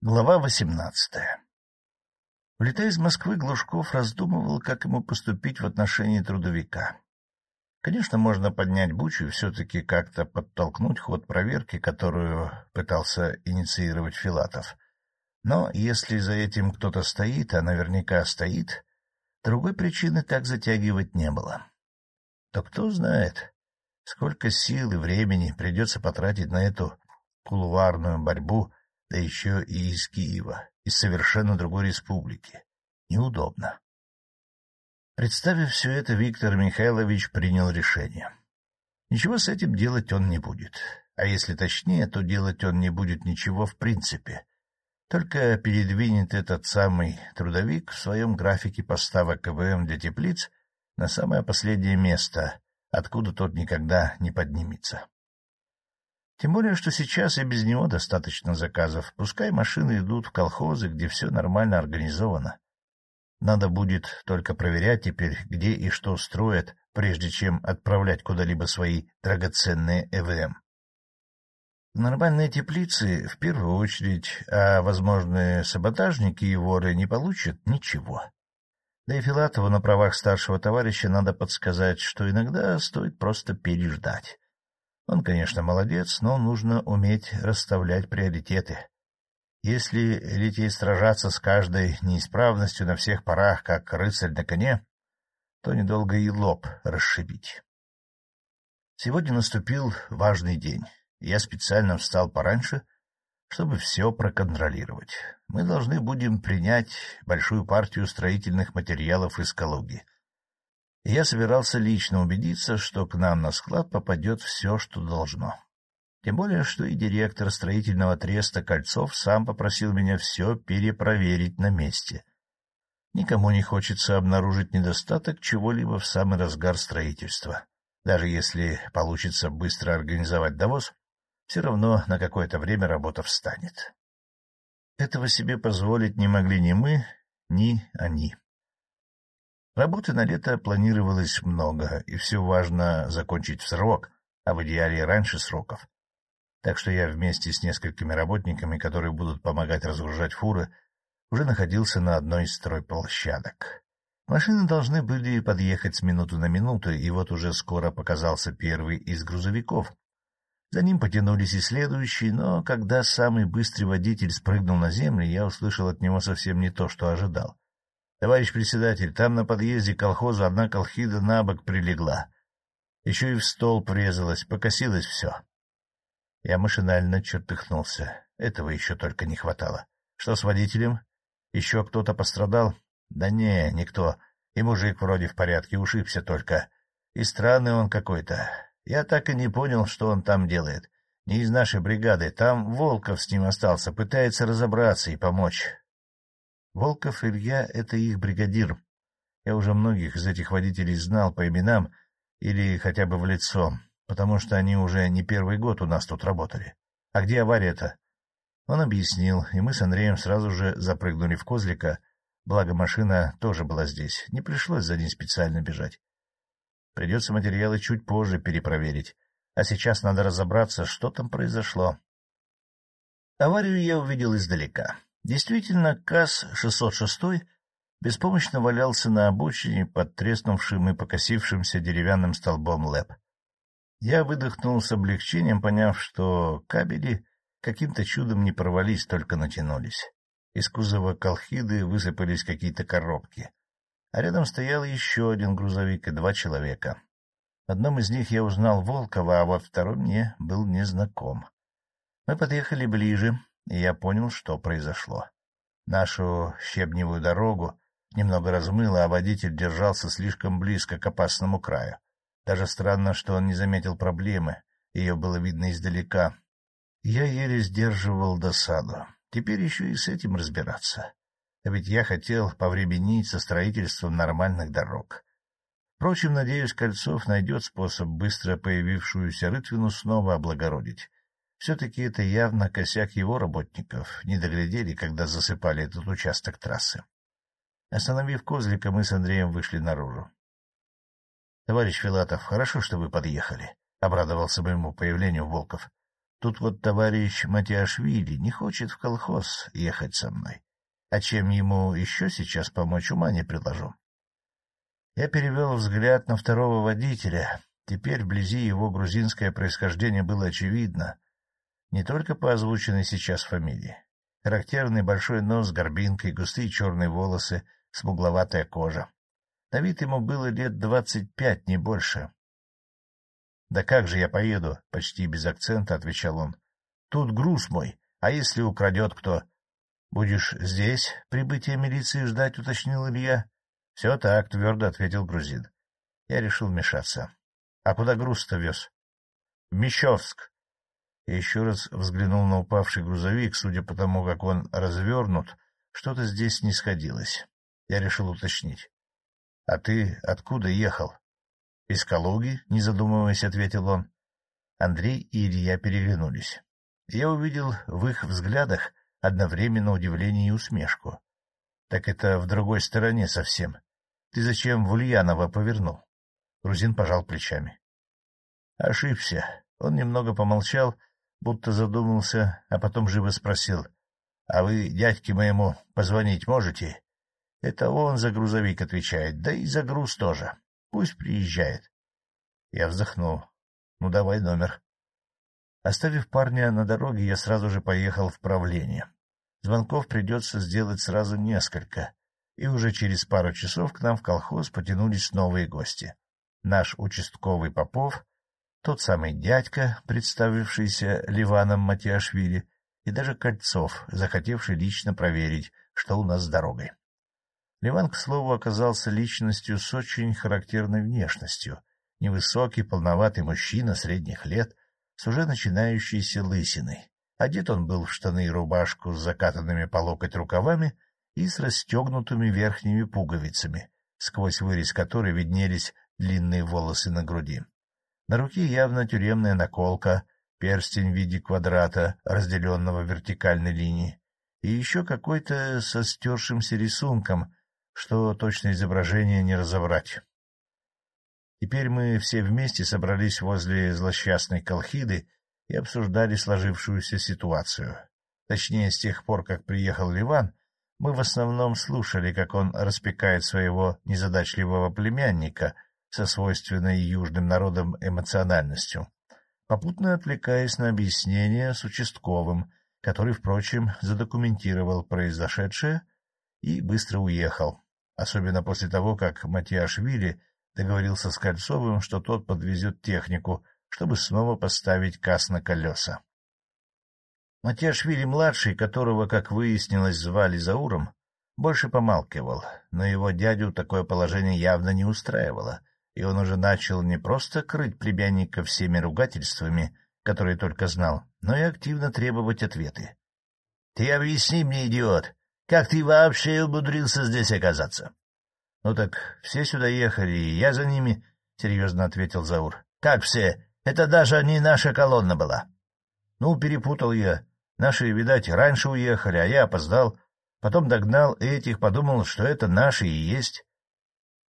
Глава восемнадцатая Улетая из Москвы, Глушков раздумывал, как ему поступить в отношении трудовика. Конечно, можно поднять бучу и все-таки как-то подтолкнуть ход проверки, которую пытался инициировать Филатов. Но если за этим кто-то стоит, а наверняка стоит, другой причины так затягивать не было. То кто знает, сколько сил и времени придется потратить на эту кулуарную борьбу — да еще и из Киева, из совершенно другой республики. Неудобно. Представив все это, Виктор Михайлович принял решение. Ничего с этим делать он не будет. А если точнее, то делать он не будет ничего в принципе. Только передвинет этот самый трудовик в своем графике поставок КВМ для теплиц на самое последнее место, откуда тот никогда не поднимется. Тем более, что сейчас и без него достаточно заказов. Пускай машины идут в колхозы, где все нормально организовано. Надо будет только проверять теперь, где и что строят, прежде чем отправлять куда-либо свои драгоценные ЭВМ. Нормальные теплицы в первую очередь, а возможные саботажники и воры не получат ничего. Да и Филатову на правах старшего товарища надо подсказать, что иногда стоит просто переждать. Он, конечно, молодец, но нужно уметь расставлять приоритеты. Если лететь сражаться с каждой неисправностью на всех парах, как рыцарь на коне, то недолго и лоб расшибить. Сегодня наступил важный день. Я специально встал пораньше, чтобы все проконтролировать. Мы должны будем принять большую партию строительных материалов из Калуги — я собирался лично убедиться, что к нам на склад попадет все, что должно. Тем более, что и директор строительного треста Кольцов сам попросил меня все перепроверить на месте. Никому не хочется обнаружить недостаток чего-либо в самый разгар строительства. Даже если получится быстро организовать довоз, все равно на какое-то время работа встанет. Этого себе позволить не могли ни мы, ни они. Работы на лето планировалось много, и все важно закончить в срок, а в идеале раньше сроков. Так что я вместе с несколькими работниками, которые будут помогать разгружать фуры, уже находился на одной из стройплощадок. Машины должны были подъехать с минуты на минуту, и вот уже скоро показался первый из грузовиков. За ним потянулись и следующие, но когда самый быстрый водитель спрыгнул на землю, я услышал от него совсем не то, что ожидал. — Товарищ председатель, там на подъезде к колхозу одна колхида на бок прилегла. Еще и в стол врезалась, покосилось все. Я машинально чертыхнулся. Этого еще только не хватало. Что с водителем? Еще кто-то пострадал? Да не, никто. И мужик вроде в порядке, ушибся только. И странный он какой-то. Я так и не понял, что он там делает. Не из нашей бригады. Там Волков с ним остался, пытается разобраться и помочь. Волков Илья — это их бригадир. Я уже многих из этих водителей знал по именам или хотя бы в лицо, потому что они уже не первый год у нас тут работали. А где авария-то? Он объяснил, и мы с Андреем сразу же запрыгнули в козлика, благо машина тоже была здесь, не пришлось за ней специально бежать. Придется материалы чуть позже перепроверить, а сейчас надо разобраться, что там произошло. Аварию я увидел издалека. Действительно, КАЗ-606 беспомощно валялся на обочине под треснувшим и покосившимся деревянным столбом ЛЭП. Я выдохнул с облегчением, поняв, что кабели каким-то чудом не порвались, только натянулись. Из кузова колхиды высыпались какие-то коробки. А рядом стоял еще один грузовик и два человека. В одном из них я узнал Волкова, а во втором мне был незнаком. Мы подъехали ближе, и я понял, что произошло. Нашу щебневую дорогу немного размыло, а водитель держался слишком близко к опасному краю. Даже странно, что он не заметил проблемы, ее было видно издалека. Я еле сдерживал досаду. Теперь еще и с этим разбираться. А ведь я хотел повременить со строительством нормальных дорог. Впрочем, надеюсь, Кольцов найдет способ быстро появившуюся рытвину снова облагородить. Все-таки это явно косяк его работников, не доглядели, когда засыпали этот участок трассы. Остановив козлика, мы с Андреем вышли наружу. — Товарищ Филатов, хорошо, что вы подъехали, — обрадовался моему появлению Волков. Тут вот товарищ Матиашвили не хочет в колхоз ехать со мной. А чем ему еще сейчас помочь, ума не предложу. Я перевел взгляд на второго водителя. Теперь вблизи его грузинское происхождение было очевидно. Не только по озвученной сейчас фамилии. Характерный большой нос с горбинкой, густые черные волосы, смугловатая кожа. На вид ему было лет двадцать пять, не больше. — Да как же я поеду? — почти без акцента отвечал он. — Тут груз мой, а если украдет кто? — Будешь здесь прибытие милиции ждать, — уточнил Илья. — Все так, — твердо ответил грузин. Я решил вмешаться. — А куда груз-то вез? — В Мещовск. Я еще раз взглянул на упавший грузовик. Судя по тому, как он развернут, что-то здесь не сходилось. Я решил уточнить. — А ты откуда ехал? — Из Калуги, — не задумываясь, ответил он. Андрей и Илья переглянулись. Я увидел в их взглядах одновременно удивление и усмешку. — Так это в другой стороне совсем. Ты зачем в Ульянова повернул? Грузин пожал плечами. — Ошибся. Он немного помолчал, будто задумался, а потом живо спросил. — А вы дядьке моему позвонить можете? Это он за грузовик отвечает, да и за груз тоже. Пусть приезжает. Я вздохнул. Ну, давай номер. Оставив парня на дороге, я сразу же поехал в правление. Звонков придется сделать сразу несколько, и уже через пару часов к нам в колхоз потянулись новые гости. Наш участковый Попов, тот самый дядька, представившийся Ливаном Матиашвили, и даже Кольцов, захотевший лично проверить, что у нас с дорогой. Ливан, к слову, оказался личностью с очень характерной внешностью. Невысокий, полноватый мужчина средних лет, с уже начинающейся лысиной. Одет он был в штаны и рубашку с закатанными по локоть рукавами и с расстегнутыми верхними пуговицами, сквозь вырез которой виднелись длинные волосы на груди. На руке явно тюремная наколка, перстень в виде квадрата, разделенного вертикальной линией, и еще какой-то со стершимся рисунком — что точное изображение не разобрать. Теперь мы все вместе собрались возле злосчастной Колхиды и обсуждали сложившуюся ситуацию. Точнее, с тех пор, как приехал Ливан, мы в основном слушали, как он распекает своего незадачливого племянника со свойственной южным народам эмоциональностью, попутно отвлекаясь на объяснение с участковым, который, впрочем, задокументировал произошедшее и быстро уехал, особенно после того, как Матиашвили договорился с Кольцовым, что тот подвезет технику, чтобы снова поставить касс на колеса. Матиашвили-младший, которого, как выяснилось, звали Зауром, больше помалкивал, но его дядю такое положение явно не устраивало, и он уже начал не просто крыть племянника всеми ругательствами, которые только знал, но и активно требовать ответы. — Ты объясни мне, идиот, как ты вообще умудрился здесь оказаться? — Ну так все сюда ехали, и я за ними, — серьезно ответил Заур. — Как все? Это даже не наша колонна была. — Ну, перепутал я. Наши, видать, раньше уехали, а я опоздал. Потом догнал этих, подумал, что это наши и есть.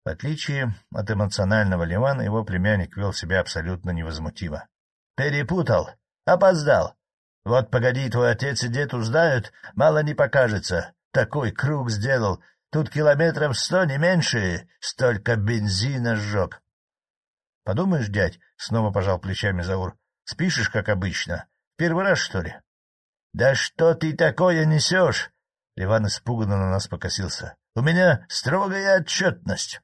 В отличие от эмоционального Ливана, его племянник вел себя абсолютно невозмутимо. — Перепутал? Опоздал? Вот погоди, твой отец и дед узнают, мало не покажется. Такой круг сделал. Тут километров сто, не меньше. Столько бензина сжег. — Подумаешь, дядь, — снова пожал плечами Заур, — спишешь, как обычно. Первый раз, что ли? — Да что ты такое несешь? Ливан испуганно на нас покосился. — У меня строгая отчетность.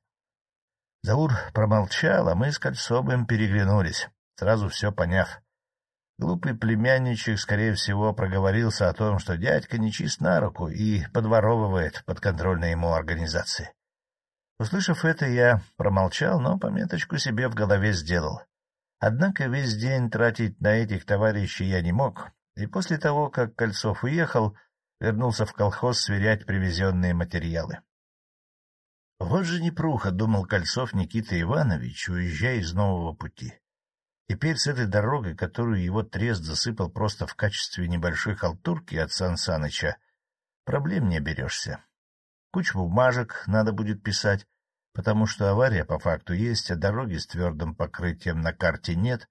Заур промолчал, а мы с Кольцовым переглянулись, сразу все поняв. Глупый племянничек, скорее всего, проговорился о том, что дядька нечист на руку и подворовывает подконтрольные ему организации. Услышав это, я промолчал, но пометочку себе в голове сделал. Однако весь день тратить на этих товарищей я не мог, и после того, как Кольцов уехал, вернулся в колхоз сверять привезенные материалы. Вот же непруха, — думал Кольцов Никита Иванович, уезжая из нового пути. Теперь с этой дорогой, которую его трест засыпал просто в качестве небольшой халтурки от Сан Саныча, проблем не оберешься. Кучу бумажек надо будет писать, потому что авария по факту есть, а дороги с твердым покрытием на карте нет.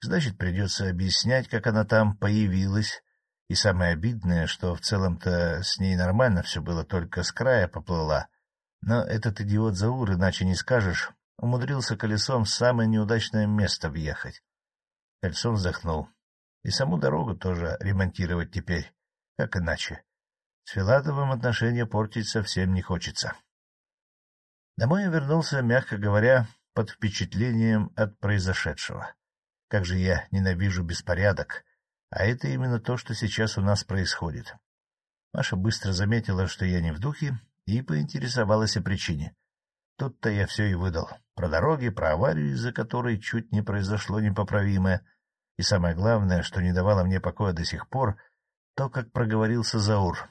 Значит, придется объяснять, как она там появилась. И самое обидное, что в целом-то с ней нормально все было, только с края поплыла. Но этот идиот Заур, иначе не скажешь, умудрился колесом в самое неудачное место въехать. Кольцом вздохнул. И саму дорогу тоже ремонтировать теперь. Как иначе? С Филатовым отношения портить совсем не хочется. Домой я вернулся, мягко говоря, под впечатлением от произошедшего. Как же я ненавижу беспорядок, а это именно то, что сейчас у нас происходит. Маша быстро заметила, что я не в духе, и поинтересовалась о причине. Тут-то я все и выдал. Про дороги, про аварию, из-за которой чуть не произошло непоправимое, и самое главное, что не давало мне покоя до сих пор, то, как проговорился Заур.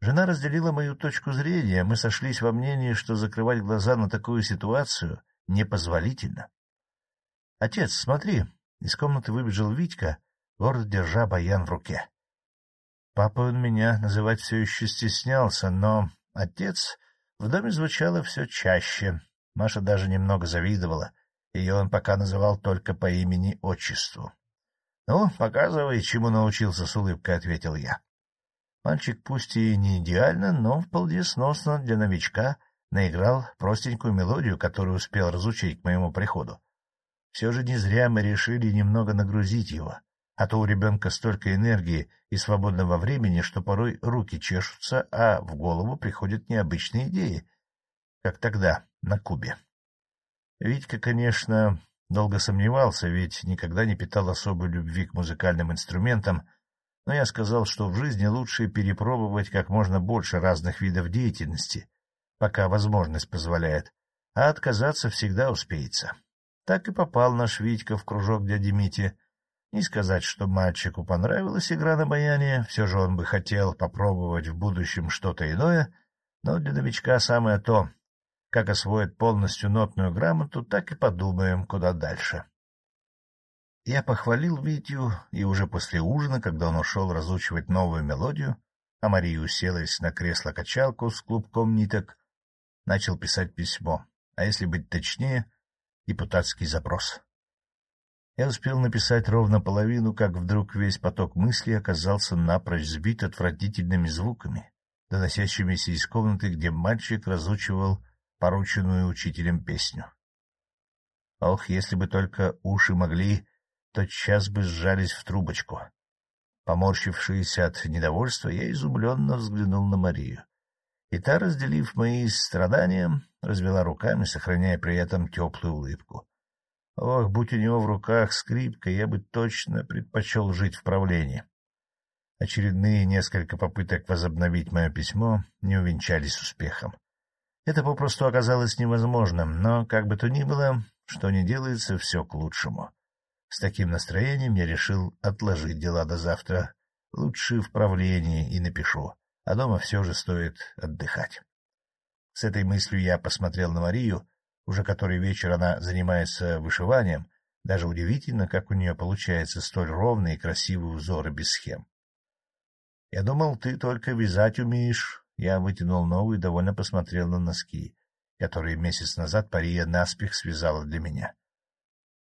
Жена разделила мою точку зрения, мы сошлись во мнении, что закрывать глаза на такую ситуацию непозволительно. — Отец, смотри! — из комнаты выбежал Витька, гордо держа баян в руке. Папа он меня называть все еще стеснялся, но отец в доме звучало все чаще. Маша даже немного завидовала. Ее он пока называл только по имени-отчеству. — Ну, показывай, чему научился, — с улыбкой ответил я. Мальчик пусть и не идеально, но вполне сносно для новичка наиграл простенькую мелодию, которую успел разучить к моему приходу. Все же не зря мы решили немного нагрузить его, а то у ребенка столько энергии и свободного времени, что порой руки чешутся, а в голову приходят необычные идеи, как тогда на Кубе. Витька, конечно, Долго сомневался, ведь никогда не питал особой любви к музыкальным инструментам, но я сказал, что в жизни лучше перепробовать как можно больше разных видов деятельности, пока возможность позволяет, а отказаться всегда успеется. Так и попал наш Витька в кружок дяди Мити. Не сказать, что мальчику понравилась игра на баяне, все же он бы хотел попробовать в будущем что-то иное, но для новичка самое то как освоит полностью нотную грамоту, так и подумаем, куда дальше. Я похвалил Витю, и уже после ужина, когда он ушел разучивать новую мелодию, а Мария уселась на кресло-качалку с клубком ниток, начал писать письмо, а если быть точнее, депутатский запрос. Я успел написать ровно половину, как вдруг весь поток мыслей оказался напрочь сбит отвратительными звуками, доносящимися из комнаты, где мальчик разучивал порученную учителем песню. Ох, если бы только уши могли, то час бы сжались в трубочку. Поморщившись от недовольства, я изумленно взглянул на Марию. И та, разделив мои страдания, развела руками, сохраняя при этом теплую улыбку. Ох, будь у него в руках скрипка, я бы точно предпочел жить в правлении. Очередные несколько попыток возобновить мое письмо не увенчались успехом. Это попросту оказалось невозможным, но, как бы то ни было, что не делается, все к лучшему. С таким настроением я решил отложить дела до завтра. Лучше в правлении и напишу, а дома все же стоит отдыхать. С этой мыслью я посмотрел на Марию. Уже который вечер она занимается вышиванием. Даже удивительно, как у нее получается столь ровные и красивые узоры без схем. — Я думал, ты только вязать умеешь, я вытянул ногу и довольно посмотрел на носки, которые месяц назад Пария наспех связала для меня.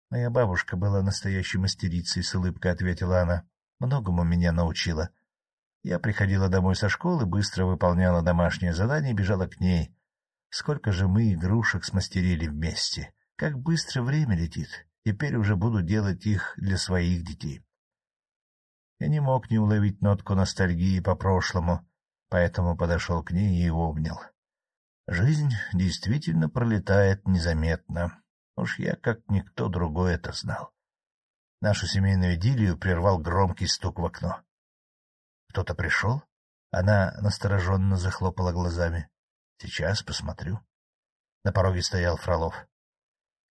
Моя бабушка была настоящей мастерицей, — с улыбкой ответила она. Многому меня научила. Я приходила домой со школы, быстро выполняла домашнее задание и бежала к ней. Сколько же мы игрушек смастерили вместе. Как быстро время летит. Теперь уже буду делать их для своих детей. Я не мог не уловить нотку ностальгии по прошлому, поэтому подошел к ней и обнял. Жизнь действительно пролетает незаметно. Уж я, как никто другой, это знал. Нашу семейную идиллию прервал громкий стук в окно. «Кто-то пришел?» Она настороженно захлопала глазами. «Сейчас посмотрю». На пороге стоял Фролов.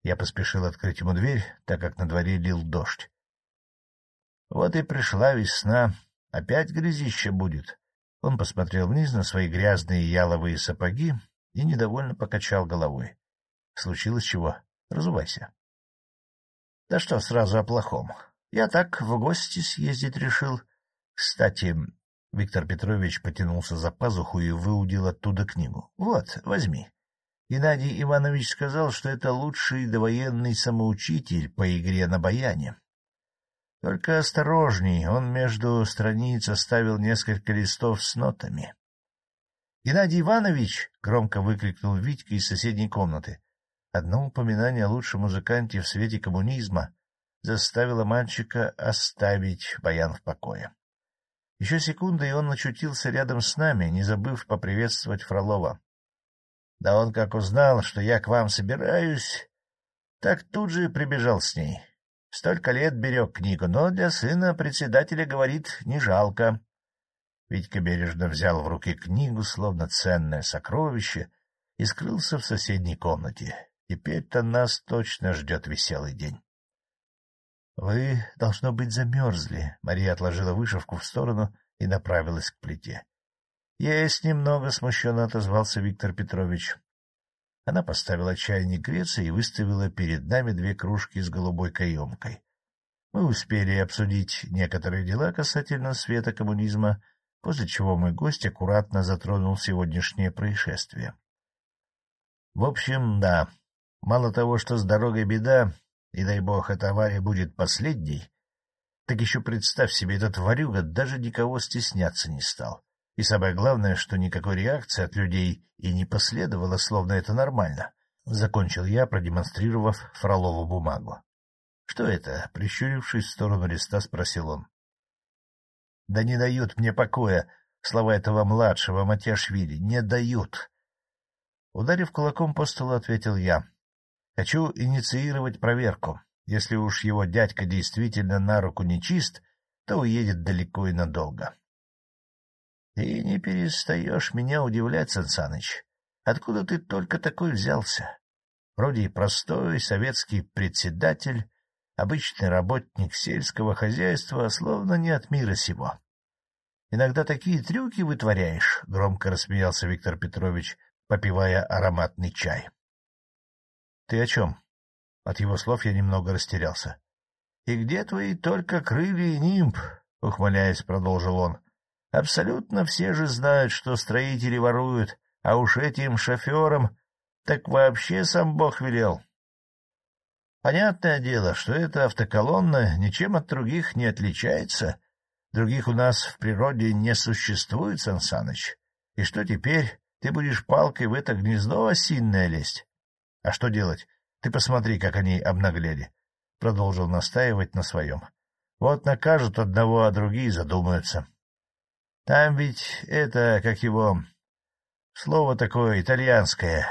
Я поспешил открыть ему дверь, так как на дворе лил дождь. «Вот и пришла весна. Опять грязище будет», он посмотрел вниз на свои грязные яловые сапоги и недовольно покачал головой. — Случилось чего? Разувайся. — Да что сразу о плохом. Я так в гости съездить решил. Кстати, Виктор Петрович потянулся за пазуху и выудил оттуда книгу. — Вот, возьми. Геннадий Иванович сказал, что это лучший довоенный самоучитель по игре на баяне. Только осторожней, он между страниц оставил несколько листов с нотами. — Геннадий Иванович! — громко выкрикнул Витька из соседней комнаты. Одно упоминание о лучшем музыканте в свете коммунизма заставило мальчика оставить баян в покое. Еще секунда, и он очутился рядом с нами, не забыв поприветствовать Фролова. Да он как узнал, что я к вам собираюсь, так тут же прибежал с ней. Столько лет берег книгу, но для сына председателя, говорит, не жалко. Витька бережно взял в руки книгу, словно ценное сокровище, и скрылся в соседней комнате. Теперь-то нас точно ждет веселый день. — Вы, должно быть, замерзли. Мария отложила вышивку в сторону и направилась к плите. — Есть немного, — смущенно отозвался Виктор Петрович. Она поставила чайник греться и выставила перед нами две кружки с голубой каемкой. Мы успели обсудить некоторые дела касательно света коммунизма, после чего мой гость аккуратно затронул сегодняшнее происшествие. В общем, да, Мало того, что с дорогой беда, и, дай бог, эта авария будет последней, так еще представь себе, этот ворюга даже никого стесняться не стал. И самое главное, что никакой реакции от людей и не последовало, словно это нормально. Закончил я, продемонстрировав Фролову бумагу. — Что это? — прищурившись в сторону листа, спросил он. — Да не дают мне покоя слова этого младшего Матяшвили. Не дают. Ударив кулаком по столу, ответил я. Хочу инициировать проверку. Если уж его дядька действительно на руку не чист, то уедет далеко и надолго. — Ты не перестаешь меня удивлять, Сансаныч. Откуда ты только такой взялся? Вроде и простой советский председатель, обычный работник сельского хозяйства, словно не от мира сего. Иногда такие трюки вытворяешь, — громко рассмеялся Виктор Петрович, попивая ароматный чай. Ты о чем? От его слов я немного растерялся. — И где твои только крылья и нимб? — ухмыляясь, продолжил он. — Абсолютно все же знают, что строители воруют, а уж этим шоферам так вообще сам Бог велел. Понятное дело, что эта автоколонна ничем от других не отличается. Других у нас в природе не существует, Сансаныч. И что теперь? Ты будешь палкой в это гнездо осинное лезть? А что делать? Ты посмотри, как они обнаглели. Продолжил настаивать на своем. Вот накажут одного, а другие задумаются. Там ведь это, как его... Слово такое итальянское.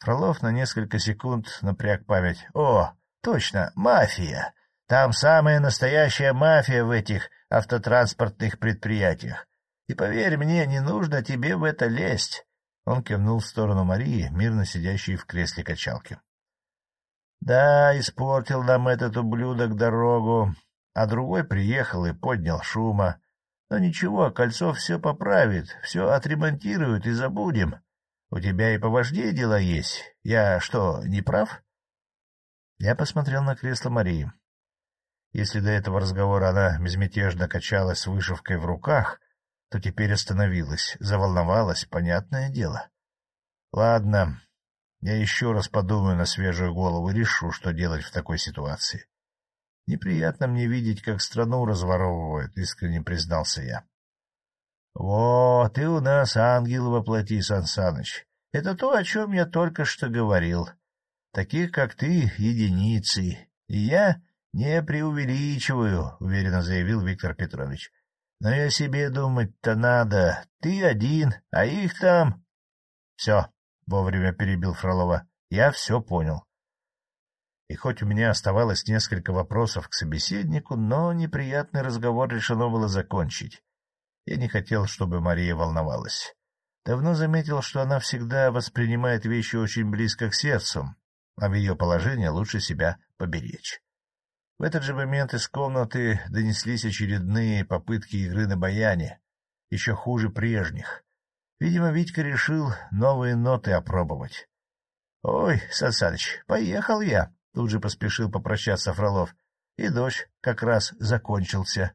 Фролов на несколько секунд напряг память. О, точно, мафия. Там самая настоящая мафия в этих автотранспортных предприятиях. И поверь мне, не нужно тебе в это лезть. Он кивнул в сторону Марии, мирно сидящей в кресле качалки. — Да, испортил нам этот ублюдок дорогу, а другой приехал и поднял шума. Но ничего, кольцо все поправит, все отремонтирует и забудем. У тебя и поважнее дела есть. Я что, не прав? Я посмотрел на кресло Марии. Если до этого разговора она безмятежно качалась с вышивкой в руках, то теперь остановилась, заволновалась, понятное дело. Ладно, я еще раз подумаю на свежую голову и решу, что делать в такой ситуации. Неприятно мне видеть, как страну разворовывают, — искренне признался я. — Вот, и у нас ангел воплоти, Сан Саныч. Это то, о чем я только что говорил. Таких, как ты, единицы. И я не преувеличиваю, — уверенно заявил Виктор Петрович. Но я себе думать-то надо. Ты один, а их там... — Все, — вовремя перебил Фролова, — я все понял. И хоть у меня оставалось несколько вопросов к собеседнику, но неприятный разговор решено было закончить. Я не хотел, чтобы Мария волновалась. Давно заметил, что она всегда воспринимает вещи очень близко к сердцу, а в ее положении лучше себя поберечь. В этот же момент из комнаты донеслись очередные попытки игры на баяне, еще хуже прежних. Видимо, Витька решил новые ноты опробовать. — Ой, Сансаныч, поехал я, — тут же поспешил попрощаться Фролов. И дождь как раз закончился.